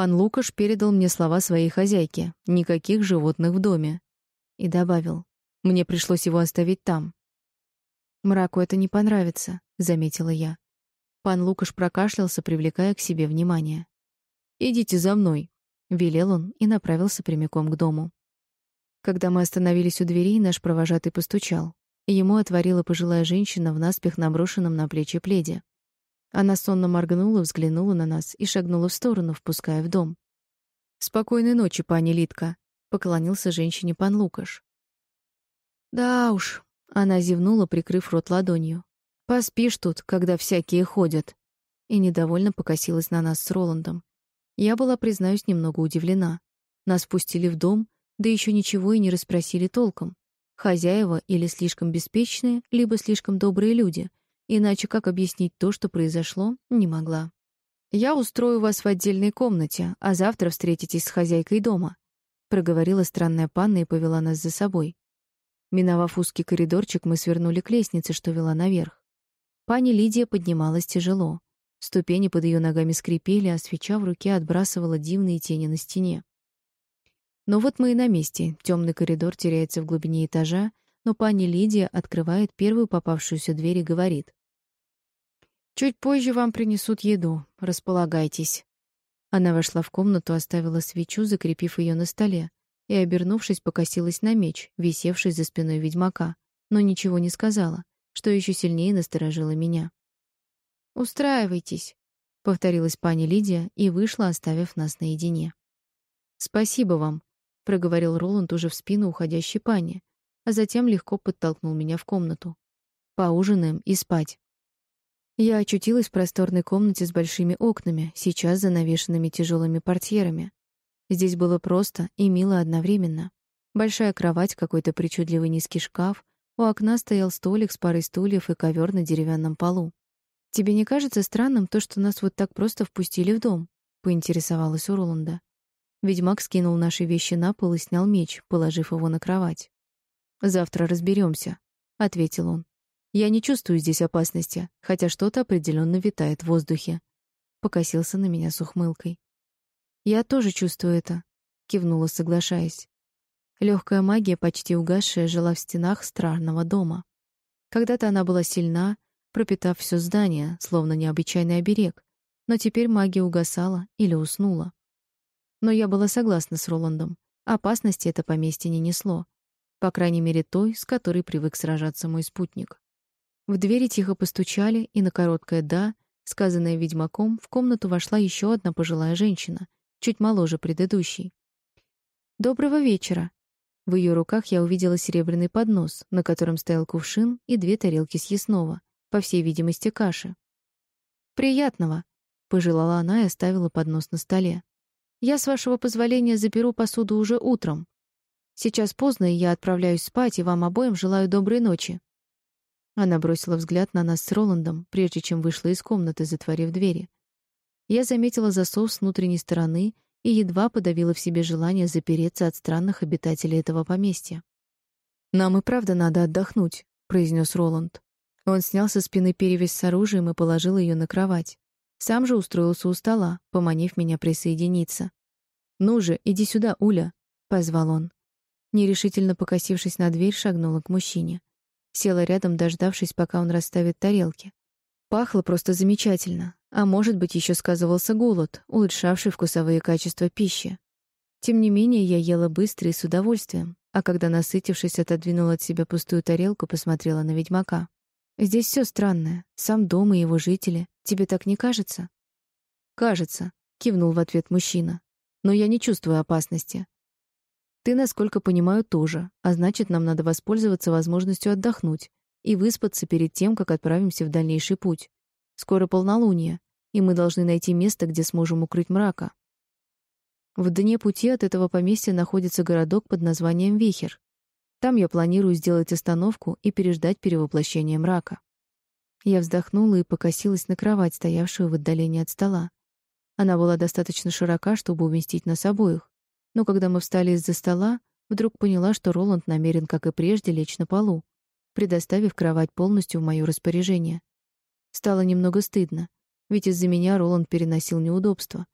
Пан Лукаш передал мне слова своей хозяйки: никаких животных в доме. И добавил: мне пришлось его оставить там. Мраку это не понравится, заметила я. Пан Лукаш прокашлялся, привлекая к себе внимание. Идите за мной, велел он и направился прямиком к дому. Когда мы остановились у дверей, наш провожатый постучал. Ему отворила пожилая женщина в наспех наброшенном на плечи пледе. Она сонно моргнула, взглянула на нас и шагнула в сторону, впуская в дом. «Спокойной ночи, пани Литка», — поклонился женщине пан Лукаш. «Да уж», — она зевнула, прикрыв рот ладонью. «Поспишь тут, когда всякие ходят». И недовольно покосилась на нас с Роландом. Я была, признаюсь, немного удивлена. Нас пустили в дом, да еще ничего и не расспросили толком. Хозяева или слишком беспечные, либо слишком добрые люди, Иначе как объяснить то, что произошло, не могла. «Я устрою вас в отдельной комнате, а завтра встретитесь с хозяйкой дома», — проговорила странная панна и повела нас за собой. Миновав узкий коридорчик, мы свернули к лестнице, что вела наверх. Пани Лидия поднималась тяжело. Ступени под ее ногами скрипели, а свеча в руке отбрасывала дивные тени на стене. Но вот мы и на месте. Темный коридор теряется в глубине этажа, но пани Лидия открывает первую попавшуюся дверь и говорит: Чуть позже вам принесут еду. Располагайтесь. Она вошла в комнату, оставила свечу, закрепив ее на столе, и, обернувшись, покосилась на меч, висевший за спиной ведьмака, но ничего не сказала, что еще сильнее насторожило меня. «Устраивайтесь», — повторилась пани Лидия и вышла, оставив нас наедине. «Спасибо вам», — проговорил Роланд уже в спину уходящей пани, а затем легко подтолкнул меня в комнату. «Поужинаем и спать». Я очутилась в просторной комнате с большими окнами, сейчас занавешенными тяжелыми портьерами. Здесь было просто и мило одновременно. Большая кровать, какой-то причудливый низкий шкаф, у окна стоял столик с парой стульев и ковер на деревянном полу. «Тебе не кажется странным то, что нас вот так просто впустили в дом?» — поинтересовалась у Роланда. Ведьмак скинул наши вещи на пол и снял меч, положив его на кровать. «Завтра разберемся, ответил он. Я не чувствую здесь опасности, хотя что-то определенно витает в воздухе. Покосился на меня с ухмылкой. Я тоже чувствую это, кивнула, соглашаясь. Легкая магия, почти угасшая, жила в стенах странного дома. Когда-то она была сильна, пропитав все здание, словно необычайный оберег, но теперь магия угасала или уснула. Но я была согласна с Роландом. Опасности это поместье не несло, по крайней мере той, с которой привык сражаться мой спутник. В двери тихо постучали, и на короткое «да», сказанное ведьмаком, в комнату вошла еще одна пожилая женщина, чуть моложе предыдущей. «Доброго вечера!» В ее руках я увидела серебряный поднос, на котором стоял кувшин и две тарелки съестного, по всей видимости, каши. «Приятного!» — пожелала она и оставила поднос на столе. «Я, с вашего позволения, заберу посуду уже утром. Сейчас поздно, и я отправляюсь спать, и вам обоим желаю доброй ночи». Она бросила взгляд на нас с Роландом, прежде чем вышла из комнаты, затворив двери. Я заметила засов с внутренней стороны и едва подавила в себе желание запереться от странных обитателей этого поместья. «Нам и правда надо отдохнуть», — произнес Роланд. Он снял со спины перевязь с оружием и положил ее на кровать. Сам же устроился у стола, поманив меня присоединиться. «Ну же, иди сюда, Уля», — позвал он. Нерешительно покосившись на дверь, шагнула к мужчине. Села рядом, дождавшись, пока он расставит тарелки. Пахло просто замечательно, а может быть, еще сказывался голод, улучшавший вкусовые качества пищи. Тем не менее, я ела быстро и с удовольствием, а когда, насытившись, отодвинула от себя пустую тарелку, посмотрела на ведьмака. «Здесь все странное. Сам дом и его жители. Тебе так не кажется?» «Кажется», — кивнул в ответ мужчина. «Но я не чувствую опасности. Ты, насколько понимаю, тоже, а значит, нам надо воспользоваться возможностью отдохнуть и выспаться перед тем, как отправимся в дальнейший путь. Скоро полнолуние, и мы должны найти место, где сможем укрыть мрака. В дне пути от этого поместья находится городок под названием Вихер. Там я планирую сделать остановку и переждать перевоплощение мрака. Я вздохнула и покосилась на кровать, стоявшую в отдалении от стола. Она была достаточно широка, чтобы уместить нас обоих. Но когда мы встали из-за стола, вдруг поняла, что Роланд намерен, как и прежде, лечь на полу, предоставив кровать полностью в моё распоряжение. Стало немного стыдно, ведь из-за меня Роланд переносил неудобства.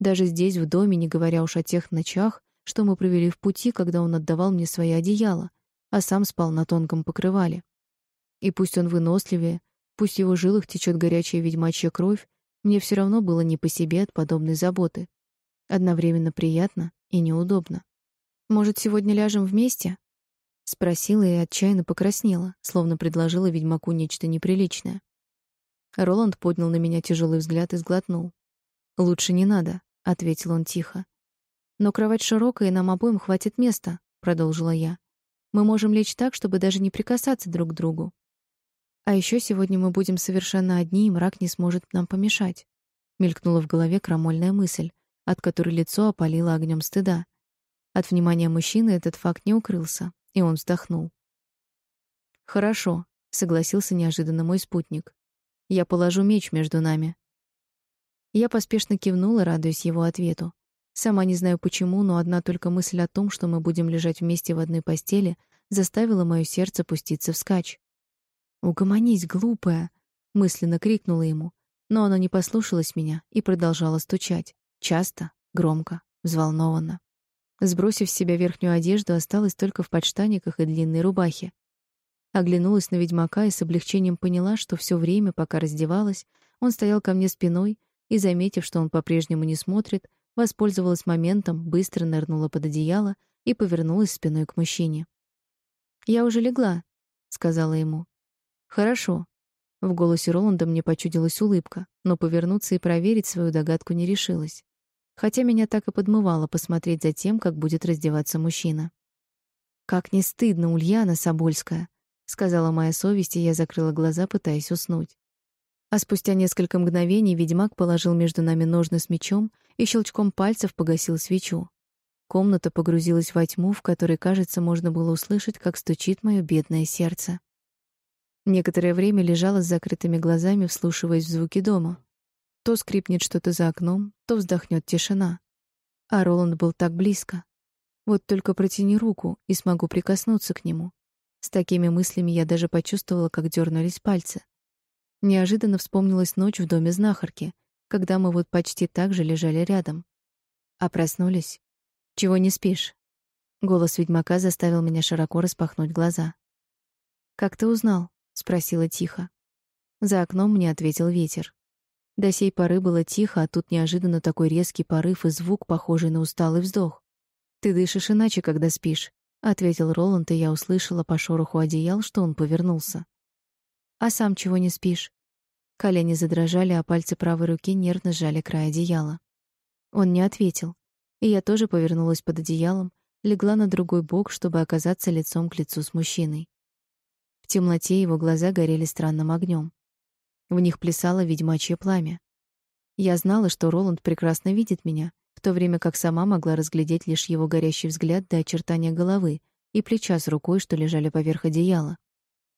Даже здесь, в доме, не говоря уж о тех ночах, что мы провели в пути, когда он отдавал мне свои одеяла, а сам спал на тонком покрывале. И пусть он выносливее, пусть в его жилах течет горячая ведьмачья кровь, мне все равно было не по себе от подобной заботы. Одновременно приятно и неудобно. «Может, сегодня ляжем вместе?» Спросила и отчаянно покраснела, словно предложила ведьмаку нечто неприличное. Роланд поднял на меня тяжелый взгляд и сглотнул. «Лучше не надо», — ответил он тихо. «Но кровать широкая, и нам обоим хватит места», — продолжила я. «Мы можем лечь так, чтобы даже не прикасаться друг к другу. А еще сегодня мы будем совершенно одни, и мрак не сможет нам помешать». Мелькнула в голове крамольная мысль, от которой лицо опалило огнем стыда. От внимания мужчины этот факт не укрылся, и он вздохнул. «Хорошо», — согласился неожиданно мой спутник. «Я положу меч между нами». Я поспешно кивнула, радуясь его ответу. Сама не знаю почему, но одна только мысль о том, что мы будем лежать вместе в одной постели, заставила моё сердце пуститься вскачь. «Угомонись, глупая!» — мысленно крикнула ему, но оно не послушалось меня и продолжало стучать. Часто, громко, взволнованно. Сбросив с себя верхнюю одежду, осталась только в подштаниках и длинной рубахе. Оглянулась на ведьмака и с облегчением поняла, что все время, пока раздевалась, он стоял ко мне спиной и, заметив, что он по-прежнему не смотрит, воспользовалась моментом, быстро нырнула под одеяло и повернулась спиной к мужчине. «Я уже легла», — сказала ему. «Хорошо». В голосе Роланда мне почудилась улыбка, но повернуться и проверить свою догадку не решилась хотя меня так и подмывало посмотреть за тем, как будет раздеваться мужчина. «Как не стыдно, Ульяна Собольская», — сказала моя совесть, и я закрыла глаза, пытаясь уснуть. А спустя несколько мгновений ведьмак положил между нами ножны с мечом и щелчком пальцев погасил свечу. Комната погрузилась во тьму, в которой, кажется, можно было услышать, как стучит мое бедное сердце. Некоторое время лежала с закрытыми глазами, вслушиваясь в звуки дома. То скрипнет что-то за окном, то вздохнет тишина. А Роланд был так близко. Вот только протяни руку, и смогу прикоснуться к нему. С такими мыслями я даже почувствовала, как дернулись пальцы. Неожиданно вспомнилась ночь в доме знахарки, когда мы вот почти так же лежали рядом. А проснулись. «Чего не спишь?» Голос ведьмака заставил меня широко распахнуть глаза. «Как ты узнал?» — спросила тихо. За окном мне ответил ветер. До сей поры было тихо, а тут неожиданно такой резкий порыв и звук, похожий на усталый вздох. «Ты дышишь иначе, когда спишь», — ответил Роланд, и я услышала по шороху одеял, что он повернулся. «А сам чего не спишь?» Колени задрожали, а пальцы правой руки нервно сжали край одеяла. Он не ответил, и я тоже повернулась под одеялом, легла на другой бок, чтобы оказаться лицом к лицу с мужчиной. В темноте его глаза горели странным огнем. В них плясало ведьмачье пламя. Я знала, что Роланд прекрасно видит меня, в то время как сама могла разглядеть лишь его горящий взгляд до очертания головы и плеча с рукой, что лежали поверх одеяла.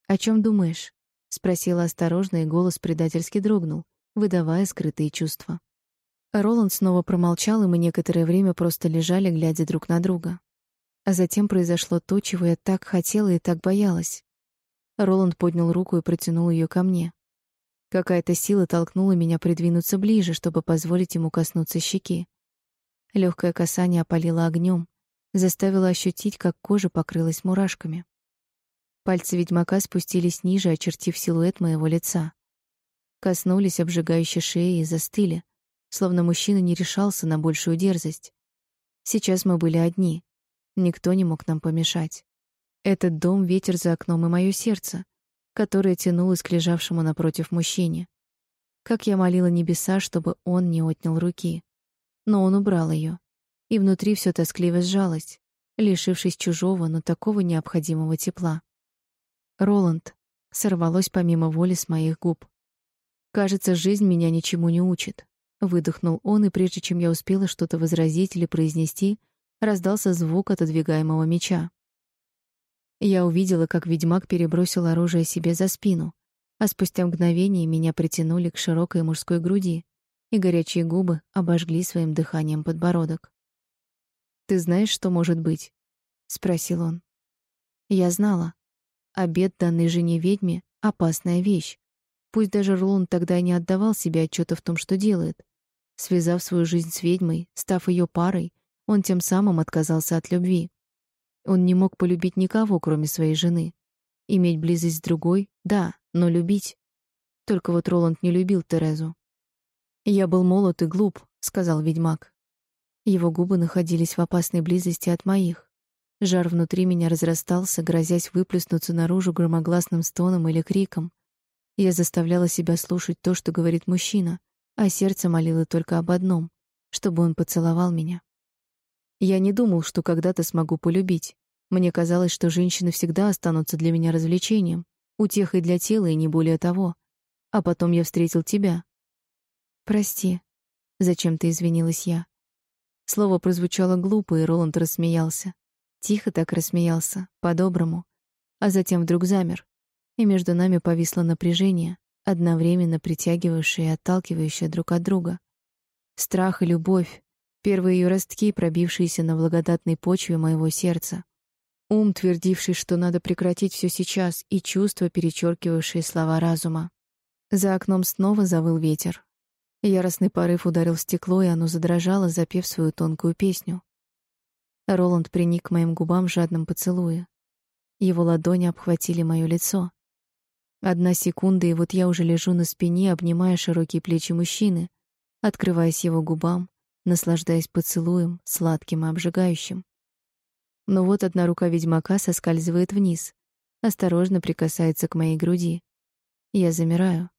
«О чем думаешь?» — спросила осторожно, и голос предательски дрогнул, выдавая скрытые чувства. Роланд снова промолчал, и мы некоторое время просто лежали, глядя друг на друга. А затем произошло то, чего я так хотела и так боялась. Роланд поднял руку и протянул ее ко мне. Какая-то сила толкнула меня придвинуться ближе, чтобы позволить ему коснуться щеки. Легкое касание опалило огнем, заставило ощутить, как кожа покрылась мурашками. Пальцы ведьмака спустились ниже, очертив силуэт моего лица. Коснулись обжигающей шеи и застыли, словно мужчина не решался на большую дерзость. Сейчас мы были одни. Никто не мог нам помешать. Этот дом, ветер за окном и мое сердце которая тянулась к лежавшему напротив мужчине. Как я молила небеса, чтобы он не отнял руки. Но он убрал ее, и внутри все тоскливо сжалось, лишившись чужого, но такого необходимого тепла. Роланд сорвалось помимо воли с моих губ. Кажется, жизнь меня ничему не учит. Выдохнул он, и прежде чем я успела что-то возразить или произнести, раздался звук отодвигаемого меча. Я увидела, как ведьмак перебросил оружие себе за спину, а спустя мгновение меня притянули к широкой мужской груди, и горячие губы обожгли своим дыханием подбородок. «Ты знаешь, что может быть?» — спросил он. Я знала. Обед, данный жене ведьме, — опасная вещь. Пусть даже Роланд тогда не отдавал себе отчета в том, что делает. Связав свою жизнь с ведьмой, став ее парой, он тем самым отказался от любви. Он не мог полюбить никого, кроме своей жены. Иметь близость с другой — да, но любить. Только вот Роланд не любил Терезу. «Я был молод и глуп», — сказал ведьмак. Его губы находились в опасной близости от моих. Жар внутри меня разрастался, грозясь выплеснуться наружу громогласным стоном или криком. Я заставляла себя слушать то, что говорит мужчина, а сердце молило только об одном — чтобы он поцеловал меня. Я не думал, что когда-то смогу полюбить. Мне казалось, что женщины всегда останутся для меня развлечением, утехой для тела и не более того. А потом я встретил тебя. «Прости», — зачем-то извинилась я. Слово прозвучало глупо, и Роланд рассмеялся. Тихо так рассмеялся, по-доброму, а затем вдруг замер, и между нами повисло напряжение, одновременно притягивающее и отталкивающее друг от друга. Страх и любовь, первые ее ростки, пробившиеся на благодатной почве моего сердца. Ум, твердивший, что надо прекратить все сейчас, и чувства, перечеркивавшие слова разума. За окном снова завыл ветер. Яростный порыв ударил в стекло, и оно задрожало, запев свою тонкую песню. Роланд приник к моим губам в жадном поцелуе. Его ладони обхватили моё лицо. Одна секунда, и вот я уже лежу на спине, обнимая широкие плечи мужчины, открываясь его губам, наслаждаясь поцелуем, сладким и обжигающим. Но вот одна рука ведьмака соскальзывает вниз, осторожно прикасается к моей груди. Я замираю.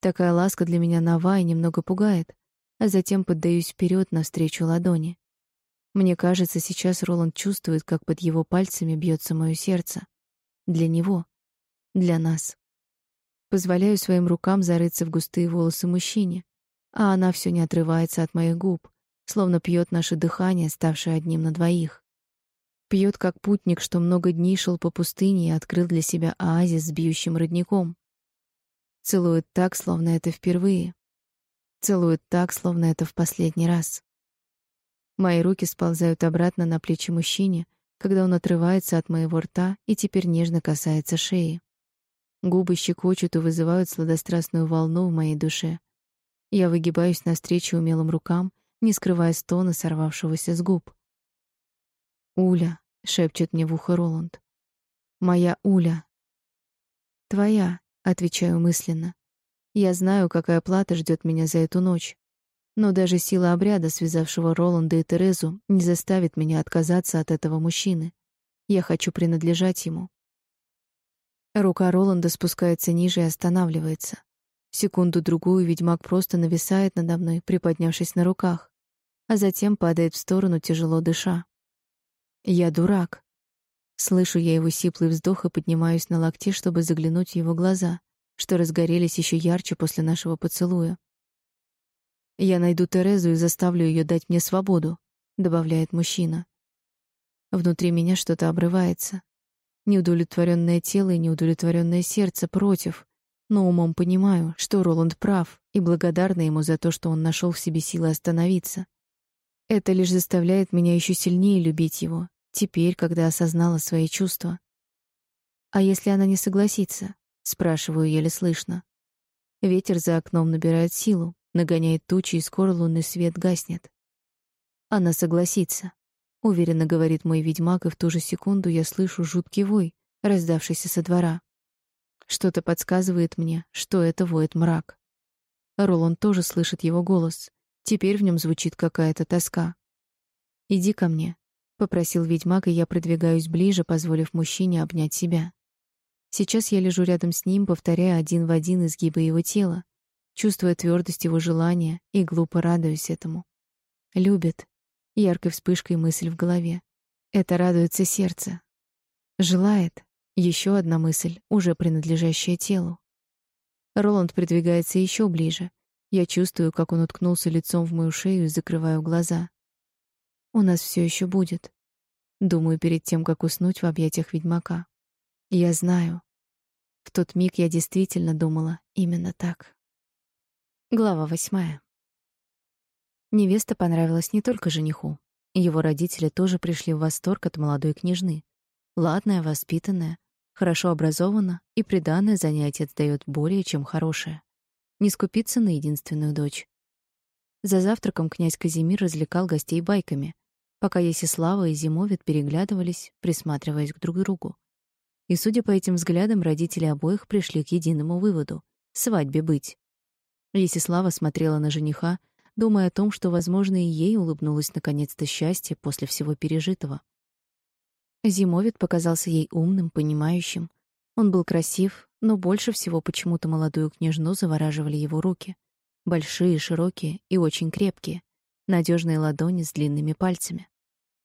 Такая ласка для меня нова и немного пугает, а затем поддаюсь вперед навстречу ладони. Мне кажется, сейчас Роланд чувствует, как под его пальцами бьется мое сердце. Для него. Для нас. Позволяю своим рукам зарыться в густые волосы мужчине, а она все не отрывается от моих губ, словно пьет наше дыхание, ставшее одним на двоих. Пьет, как путник, что много дней шел по пустыне и открыл для себя оазис с бьющим родником. Целует так, словно это впервые. Целует так, словно это в последний раз. Мои руки сползают обратно на плечи мужчине, когда он отрывается от моего рта и теперь нежно касается шеи. Губы щекочут и вызывают сладострастную волну в моей душе. Я выгибаюсь навстречу умелым рукам, не скрывая стона, сорвавшегося с губ. «Уля», — шепчет мне в ухо Роланд. «Моя Уля». «Твоя», — отвечаю мысленно. Я знаю, какая плата ждет меня за эту ночь. Но даже сила обряда, связавшего Роланда и Терезу, не заставит меня отказаться от этого мужчины. Я хочу принадлежать ему. Рука Роланда спускается ниже и останавливается. Секунду-другую ведьмак просто нависает надо мной, приподнявшись на руках, а затем падает в сторону, тяжело дыша. Я дурак. Слышу я его сиплый вздох и поднимаюсь на локте, чтобы заглянуть в его глаза, что разгорелись еще ярче после нашего поцелуя. Я найду Терезу и заставлю ее дать мне свободу, добавляет мужчина. Внутри меня что-то обрывается. Неудовлетворенное тело и неудовлетворенное сердце против, но умом понимаю, что Роланд прав, и благодарна ему за то, что он нашел в себе силы остановиться. Это лишь заставляет меня еще сильнее любить его, теперь, когда осознала свои чувства. А если она не согласится? спрашиваю еле слышно. Ветер за окном набирает силу, нагоняет тучи, и скоро лунный свет гаснет. Она согласится, уверенно говорит мой ведьмак, и в ту же секунду я слышу жуткий вой, раздавшийся со двора. Что-то подсказывает мне, что это воет мрак. Роланд тоже слышит его голос. Теперь в нем звучит какая-то тоска. «Иди ко мне», — попросил ведьмак, и я продвигаюсь ближе, позволив мужчине обнять себя. Сейчас я лежу рядом с ним, повторяя один в один изгибы его тела, чувствуя твердость его желания и глупо радуюсь этому. Любит. Яркой вспышкой мысль в голове. Это радуется сердце. Желает. Еще одна мысль, уже принадлежащая телу. Роланд придвигается еще ближе. Я чувствую, как он уткнулся лицом в мою шею и закрываю глаза. У нас все еще будет. Думаю перед тем, как уснуть в объятиях ведьмака. Я знаю. В тот миг я действительно думала именно так. Глава восьмая. Невеста понравилась не только жениху. Его родители тоже пришли в восторг от молодой княжны. Ладная, воспитанная, хорошо образована и приданное занятие отец даёт более чем хорошее. Не скупиться на единственную дочь. За завтраком князь Казимир развлекал гостей байками, пока Есислава и Зимовит переглядывались, присматриваясь к друг другу. И, судя по этим взглядам, родители обоих пришли к единому выводу — свадьбе быть. Есислава смотрела на жениха, думая о том, что, возможно, и ей улыбнулось наконец-то счастье после всего пережитого. Зимовит показался ей умным, понимающим. Он был красив, но больше всего почему-то молодую княжну завораживали его руки. Большие, широкие и очень крепкие, надежные ладони с длинными пальцами.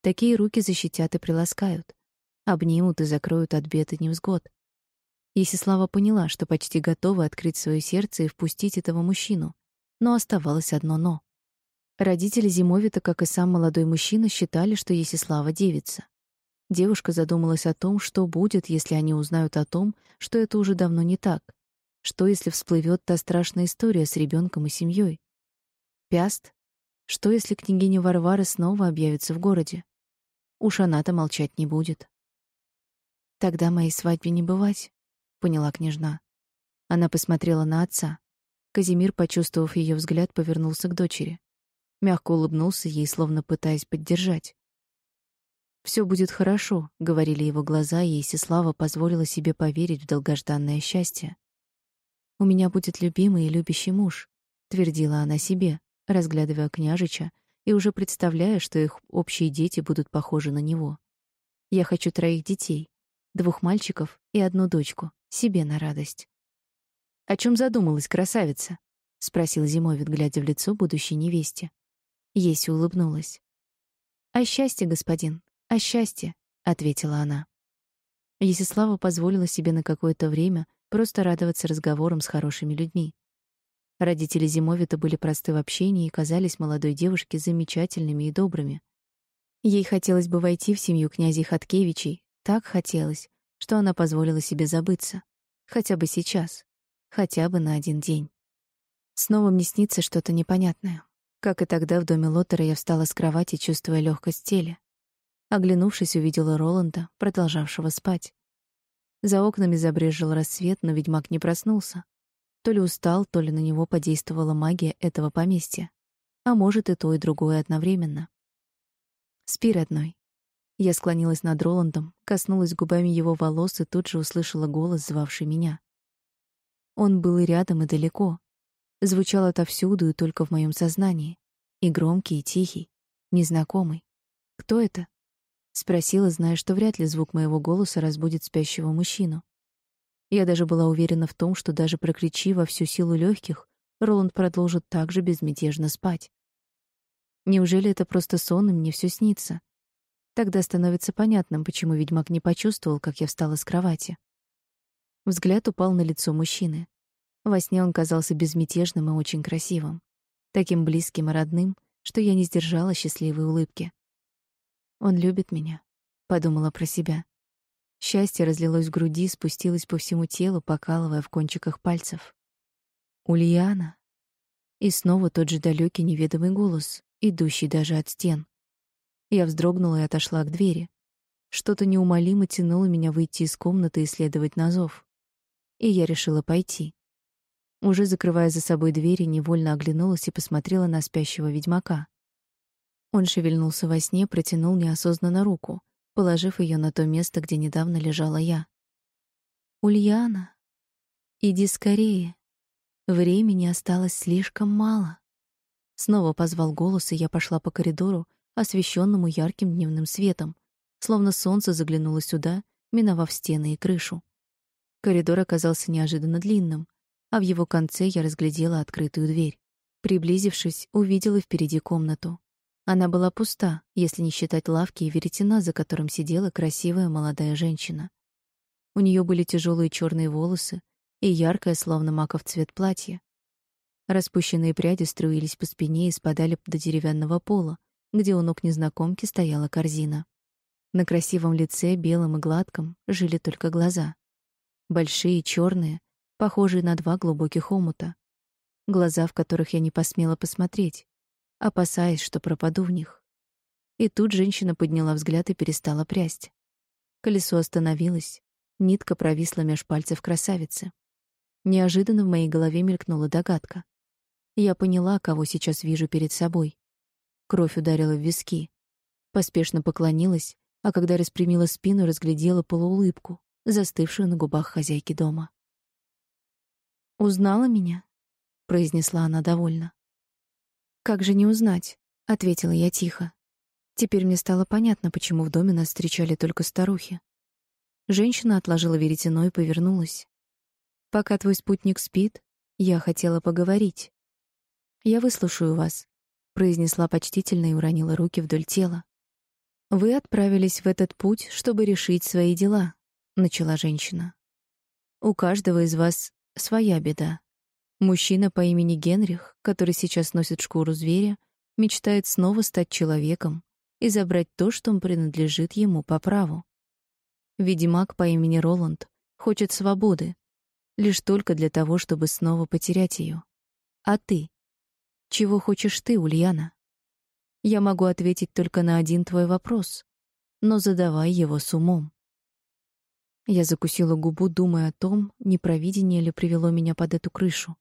Такие руки защитят и приласкают, обнимут и закроют от бед и невзгод. Есислава поняла, что почти готова открыть свое сердце и впустить этого мужчину, но оставалось одно «но». Родители Зимовита, как и сам молодой мужчина, считали, что Есислава девица. Девушка задумалась о том, что будет, если они узнают о том, что это уже давно не так. Что, если всплывет та страшная история с ребенком и семьей? Пяст? Что, если княгиня Варвара снова объявится в городе? Уж она-то молчать не будет. «Тогда моей свадьбе не бывать», — поняла княжна. Она посмотрела на отца. Казимир, почувствовав ее взгляд, повернулся к дочери. Мягко улыбнулся ей, словно пытаясь поддержать. Все будет хорошо», — говорили его глаза, и Исислава позволила себе поверить в долгожданное счастье. «У меня будет любимый и любящий муж», — твердила она себе, разглядывая княжича и уже представляя, что их общие дети будут похожи на него. «Я хочу троих детей, двух мальчиков и одну дочку, себе на радость». «О чем задумалась красавица?» — спросил Зимовит, глядя в лицо будущей невесте. Еся улыбнулась. «О счастье, господин», «О счастье», — ответила она. Есислава позволила себе на какое-то время просто радоваться разговорам с хорошими людьми. Родители Зимовита были просты в общении и казались молодой девушке замечательными и добрыми. Ей хотелось бы войти в семью князей Хаткевичей, так хотелось, что она позволила себе забыться. Хотя бы сейчас, хотя бы на один день. Снова мне снится что-то непонятное. Как и тогда в доме Лотера я встала с кровати, чувствуя легкость в теле. Оглянувшись, увидела Роланда, продолжавшего спать. За окнами забрезжил рассвет, но ведьмак не проснулся. То ли устал, то ли на него подействовала магия этого поместья. А может, и то, и другое одновременно. «Спи, родной». Я склонилась над Роландом, коснулась губами его волос и тут же услышала голос, звавший меня. Он был и рядом, и далеко. Звучал отовсюду и только в моем сознании. И громкий, и тихий, незнакомый. Кто это? Спросила, зная, что вряд ли звук моего голоса разбудит спящего мужчину. Я даже была уверена в том, что даже прокричи во всю силу легких, Роланд продолжит так же безмятежно спать. Неужели это просто сон, и мне все снится? Тогда становится понятным, почему ведьмак не почувствовал, как я встала с кровати. Взгляд упал на лицо мужчины. Во сне он казался безмятежным и очень красивым, таким близким и родным, что я не сдержала счастливой улыбки. Он любит меня, подумала про себя. Счастье разлилось в груди, спустилось по всему телу, покалывая в кончиках пальцев. Ульяна. И снова тот же далекий неведомый голос, идущий даже от стен. Я вздрогнула и отошла к двери. Что-то неумолимо тянуло меня выйти из комнаты и следовать на зов. И я решила пойти. Уже закрывая за собой двери, невольно оглянулась и посмотрела на спящего ведьмака. Он шевельнулся во сне, протянул неосознанно руку, положив ее на то место, где недавно лежала я. «Ульяна, иди скорее. Времени осталось слишком мало». Снова позвал голос, и я пошла по коридору, освещенному ярким дневным светом, словно солнце заглянуло сюда, миновав стены и крышу. Коридор оказался неожиданно длинным, а в его конце я разглядела открытую дверь. Приблизившись, увидела впереди комнату. Она была пуста, если не считать лавки и веретена, за которым сидела красивая молодая женщина. У нее были тяжелые черные волосы и яркое, словно маков цвет платье. Распущенные пряди струились по спине и спадали до деревянного пола, где у ног незнакомки стояла корзина. На красивом лице, белом и гладком, жили только глаза. Большие, черные, похожие на два глубоких омута. Глаза, в которых я не посмела посмотреть, опасаясь, что пропаду в них. И тут женщина подняла взгляд и перестала прясть. Колесо остановилось, нитка провисла меж пальцев красавицы. Неожиданно в моей голове мелькнула догадка. Я поняла, кого сейчас вижу перед собой. Кровь ударила в виски. Поспешно поклонилась, а когда распрямила спину, разглядела полуулыбку, застывшую на губах хозяйки дома. «Узнала меня?» — произнесла она довольно. «Как же не узнать?» — ответила я тихо. Теперь мне стало понятно, почему в доме нас встречали только старухи. Женщина отложила веретено и повернулась. «Пока твой спутник спит, я хотела поговорить. Я выслушаю вас», — произнесла почтительно и уронила руки вдоль тела. «Вы отправились в этот путь, чтобы решить свои дела», — начала женщина. «У каждого из вас своя беда. Мужчина по имени Генрих, который сейчас носит шкуру зверя, мечтает снова стать человеком и забрать то, что принадлежит ему по праву. Ведьмак по имени Роланд хочет свободы, лишь только для того, чтобы снова потерять ее. А ты? Чего хочешь ты, Ульяна? Я могу ответить только на один твой вопрос, но задавай его с умом. Я закусила губу, думая о том, не провидение ли привело меня под эту крышу.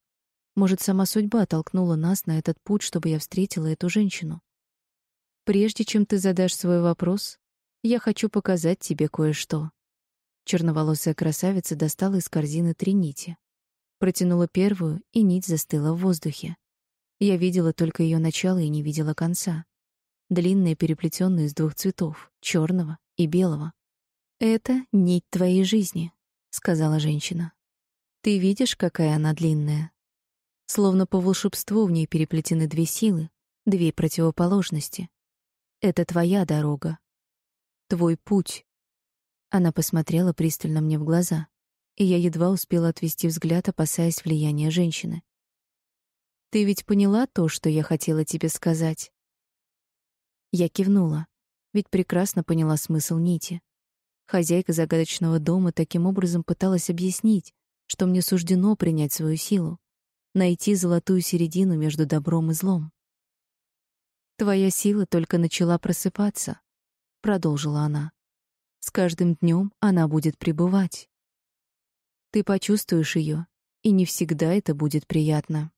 Может, сама судьба толкнула нас на этот путь, чтобы я встретила эту женщину. Прежде чем ты задашь свой вопрос, я хочу показать тебе кое-что. Черноволосая красавица достала из корзины три нити. Протянула первую, и нить застыла в воздухе. Я видела только ее начало и не видела конца. Длинные, переплетенные из двух цветов — черного и белого. «Это нить твоей жизни», — сказала женщина. «Ты видишь, какая она длинная? Словно по волшебству в ней переплетены две силы, две противоположности. Это твоя дорога. Твой путь. Она посмотрела пристально мне в глаза, и я едва успела отвести взгляд, опасаясь влияния женщины. Ты ведь поняла то, что я хотела тебе сказать? Я кивнула, ведь прекрасно поняла смысл нити. Хозяйка загадочного дома таким образом пыталась объяснить, что мне суждено принять свою силу, найти золотую середину между добром и злом. Твоя сила только начала просыпаться, продолжила она. С каждым днем она будет пребывать. Ты почувствуешь ее, и не всегда это будет приятно.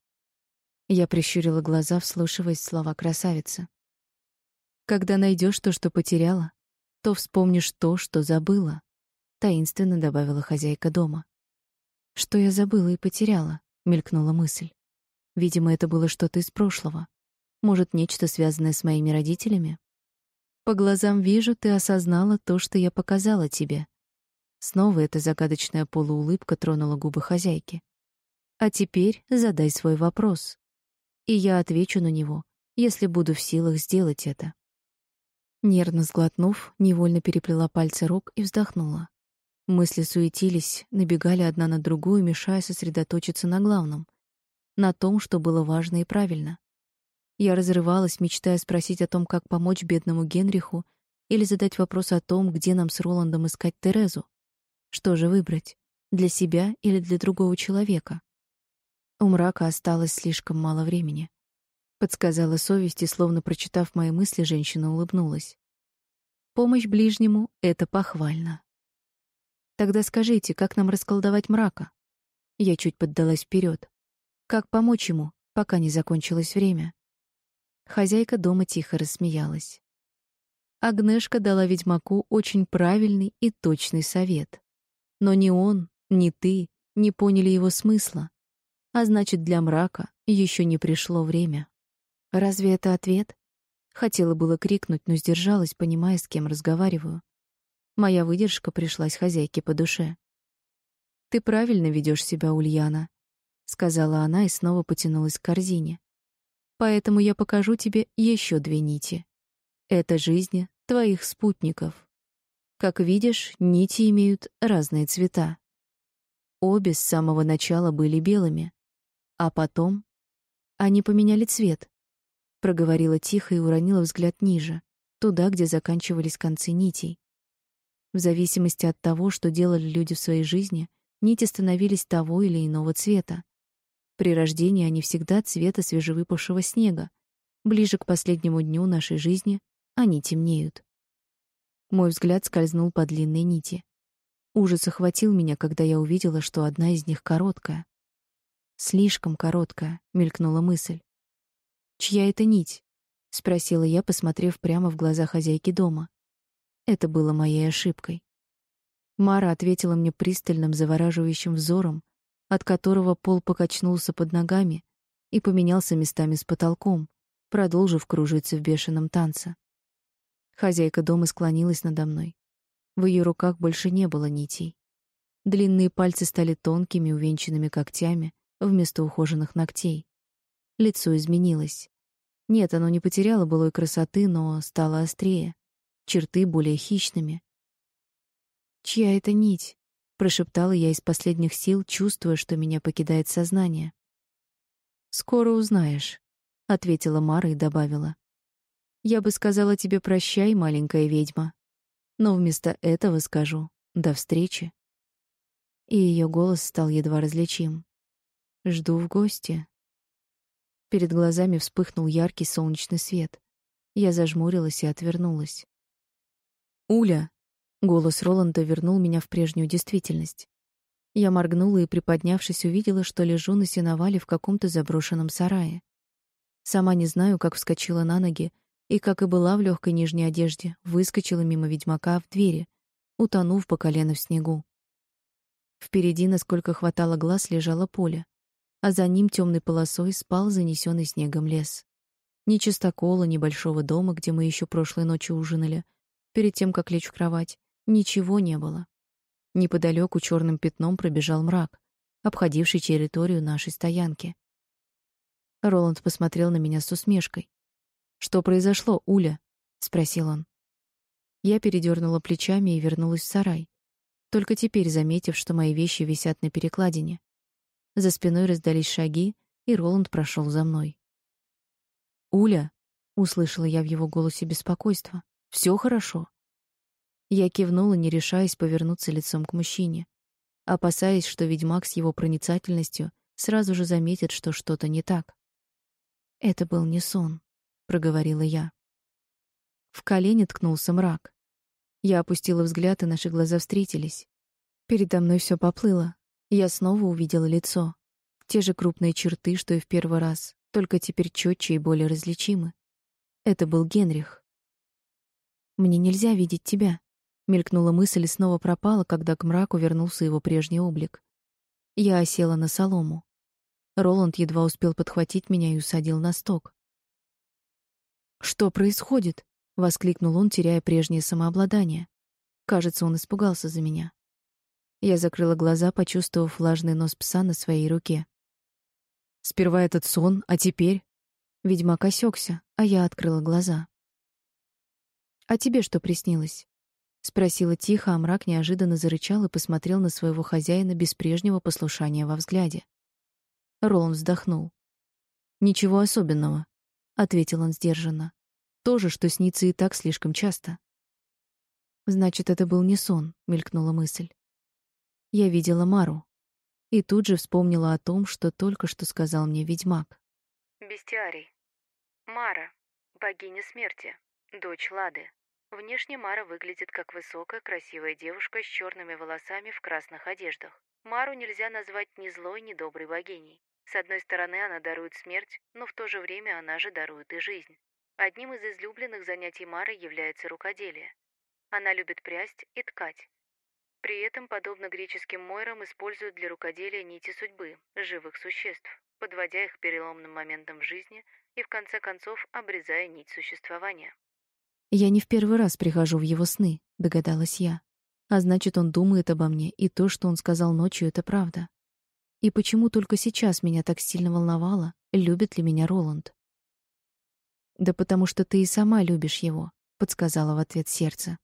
Я прищурила глаза, вслушиваясь в слова красавицы. Когда найдешь то, что потеряла, то вспомнишь то, что забыла, таинственно добавила хозяйка дома. Что я забыла и потеряла, мелькнула мысль. Видимо, это было что-то из прошлого. Может, нечто связанное с моими родителями? По глазам вижу, ты осознала то, что я показала тебе. Снова эта загадочная полуулыбка тронула губы хозяйки. А теперь задай свой вопрос, и я отвечу на него, если буду в силах сделать это. Нервно сглотнув, невольно переплела пальцы рук и вздохнула. Мысли суетились, набегали одна на другую, мешая сосредоточиться на главном, на том, что было важно и правильно. Я разрывалась, мечтая спросить о том, как помочь бедному Генриху, или задать вопрос о том, где нам с Роландом искать Терезу. Что же выбрать? Для себя или для другого человека? У мрака осталось слишком мало времени. Подсказала совесть, и, словно прочитав мои мысли, женщина улыбнулась. Помощь ближнему — это похвально. Тогда скажите, как нам расколдовать мрака? Я чуть поддалась вперед. Как помочь ему, пока не закончилось время? Хозяйка дома тихо рассмеялась. Агнешка дала ведьмаку очень правильный и точный совет. Но ни он, ни ты не поняли его смысла. А значит, для мрака еще не пришло время. Разве это ответ? Хотела было крикнуть, но сдержалась, понимая, с кем разговариваю. Моя выдержка пришлась хозяйке по душе. «Ты правильно ведешь себя, Ульяна», — сказала она и снова потянулась к корзине. Поэтому я покажу тебе еще две нити. Это жизни твоих спутников. Как видишь, нити имеют разные цвета. Обе с самого начала были белыми, а потом они поменяли цвет. Проговорила тихо и уронила взгляд ниже, туда, где заканчивались концы нитей. В зависимости от того, что делали люди в своей жизни, нити становились того или иного цвета. При рождении они всегда цвета свежевыпавшего снега. Ближе к последнему дню нашей жизни они темнеют. Мой взгляд скользнул по длинной нити. Ужас охватил меня, когда я увидела, что одна из них короткая. Слишком короткая, мелькнула мысль. Чья это нить? спросила я, посмотрев прямо в глаза хозяйки дома. Это было моей ошибкой. Мара ответила мне пристальным, завораживающим взором, от которого пол покачнулся под ногами и поменялся местами с потолком, продолжив кружиться в бешеном танце. Хозяйка дома склонилась надо мной. В ее руках больше не было нитей. Длинные пальцы стали тонкими, увенчанными когтями вместо ухоженных ногтей. Лицо изменилось. Нет, оно не потеряло былой красоты, но стало острее, черты более хищными. «Чья это нить?» — прошептала я из последних сил, чувствуя, что меня покидает сознание. «Скоро узнаешь», — ответила Мара и добавила. «Я бы сказала тебе прощай, маленькая ведьма, но вместо этого скажу «до встречи». И ее голос стал едва различим. «Жду в гости». Перед глазами вспыхнул яркий солнечный свет. Я зажмурилась и отвернулась. «Уля!» — голос Роланда вернул меня в прежнюю действительность. Я моргнула и, приподнявшись, увидела, что лежу на сеновале в каком-то заброшенном сарае. Сама не знаю, как вскочила на ноги, и, как и была в легкой нижней одежде, выскочила мимо ведьмака в двери, утонув по колено в снегу. Впереди, насколько хватало глаз, лежало поле а за ним темной полосой спал занесенный снегом лес. Ни чистокола, ни большого дома, где мы еще прошлой ночью ужинали, перед тем, как лечь в кровать, ничего не было. Неподалеку черным пятном пробежал мрак, обходивший территорию нашей стоянки. Роланд посмотрел на меня с усмешкой. «Что произошло, Уля?» — спросил он. Я передернула плечами и вернулась в сарай, только теперь заметив, что мои вещи висят на перекладине. За спиной раздались шаги, и Роланд прошел за мной. «Уля!» — услышала я в его голосе беспокойство. Все хорошо?» Я кивнула, не решаясь повернуться лицом к мужчине, опасаясь, что ведьмак с его проницательностью сразу же заметит, что что-то не так. «Это был не сон», — проговорила я. В колени ткнулся мрак. Я опустила взгляд, и наши глаза встретились. Передо мной все поплыло, я снова увидела лицо. Те же крупные черты, что и в первый раз, только теперь четче и более различимы. Это был Генрих. «Мне нельзя видеть тебя», — мелькнула мысль и снова пропала, когда к мраку вернулся его прежний облик. Я осела на солому. Роланд едва успел подхватить меня и усадил на сток. «Что происходит?» — воскликнул он, теряя прежнее самообладание. Кажется, он испугался за меня. Я закрыла глаза, почувствовав влажный нос пса на своей руке. Сперва этот сон, а теперь... Ведьмак осекся, а я открыла глаза. «А тебе что приснилось?» — спросила тихо, а мрак неожиданно зарычал и посмотрел на своего хозяина без прежнего послушания во взгляде. Роланд вздохнул. «Ничего особенного», — ответил он сдержанно. «То же, что снится и так слишком часто». «Значит, это был не сон», — мелькнула мысль я видела Мару. И тут же вспомнила о том, что только что сказал мне ведьмак. Бестиарий. Мара, богиня смерти, дочь Лады. Внешне Мара выглядит как высокая, красивая девушка с черными волосами в красных одеждах. Мару нельзя назвать ни злой, ни доброй богиней. С одной стороны, она дарует смерть, но в то же время она же дарует и жизнь. Одним из излюбленных занятий Мары является рукоделие. Она любит прясть и ткать. При этом, подобно греческим мойрам, используют для рукоделия нити судьбы, живых существ, подводя их переломным моментам в жизни и, в конце концов, обрезая нить существования. «Я не в первый раз прихожу в его сны», — догадалась я. «А значит, он думает обо мне, и то, что он сказал ночью, — это правда. И почему только сейчас меня так сильно волновало, любит ли меня Роланд?» «Да потому что ты и сама любишь его», — подсказала в ответ сердце.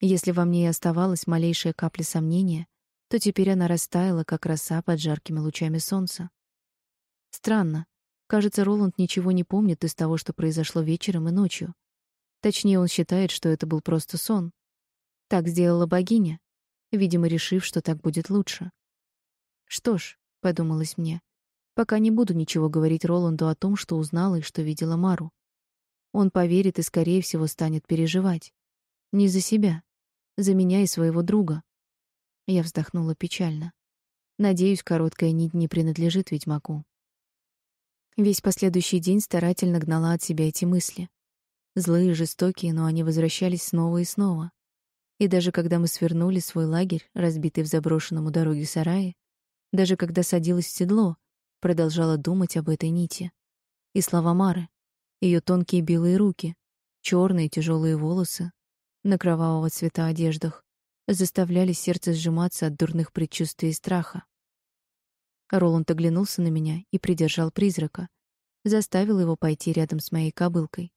Если во мне и оставалась малейшая капля сомнения, то теперь она растаяла, как роса под жаркими лучами солнца. Странно. Кажется, Роланд ничего не помнит из того, что произошло вечером и ночью. Точнее, он считает, что это был просто сон. Так сделала богиня, видимо, решив, что так будет лучше. Что ж, подумалось мне, пока не буду ничего говорить Роланду о том, что узнала и что видела Мару. Он поверит и, скорее всего, станет переживать. Не за себя, за меня и своего друга. Я вздохнула печально. Надеюсь, короткая нить не принадлежит ведьмаку. Весь последующий день старательно гнала от себя эти мысли. Злые, жестокие, но они возвращались снова и снова. И даже когда мы свернули свой лагерь, разбитый в заброшенном у дороги сарае, даже когда садилась в седло, продолжала думать об этой нити. И слова Мары, ее тонкие белые руки, черные тяжелые волосы на кровавого цвета одеждах заставляли сердце сжиматься от дурных предчувствий и страха. Роланд оглянулся на меня и придержал призрака, заставил его пойти рядом с моей кобылкой.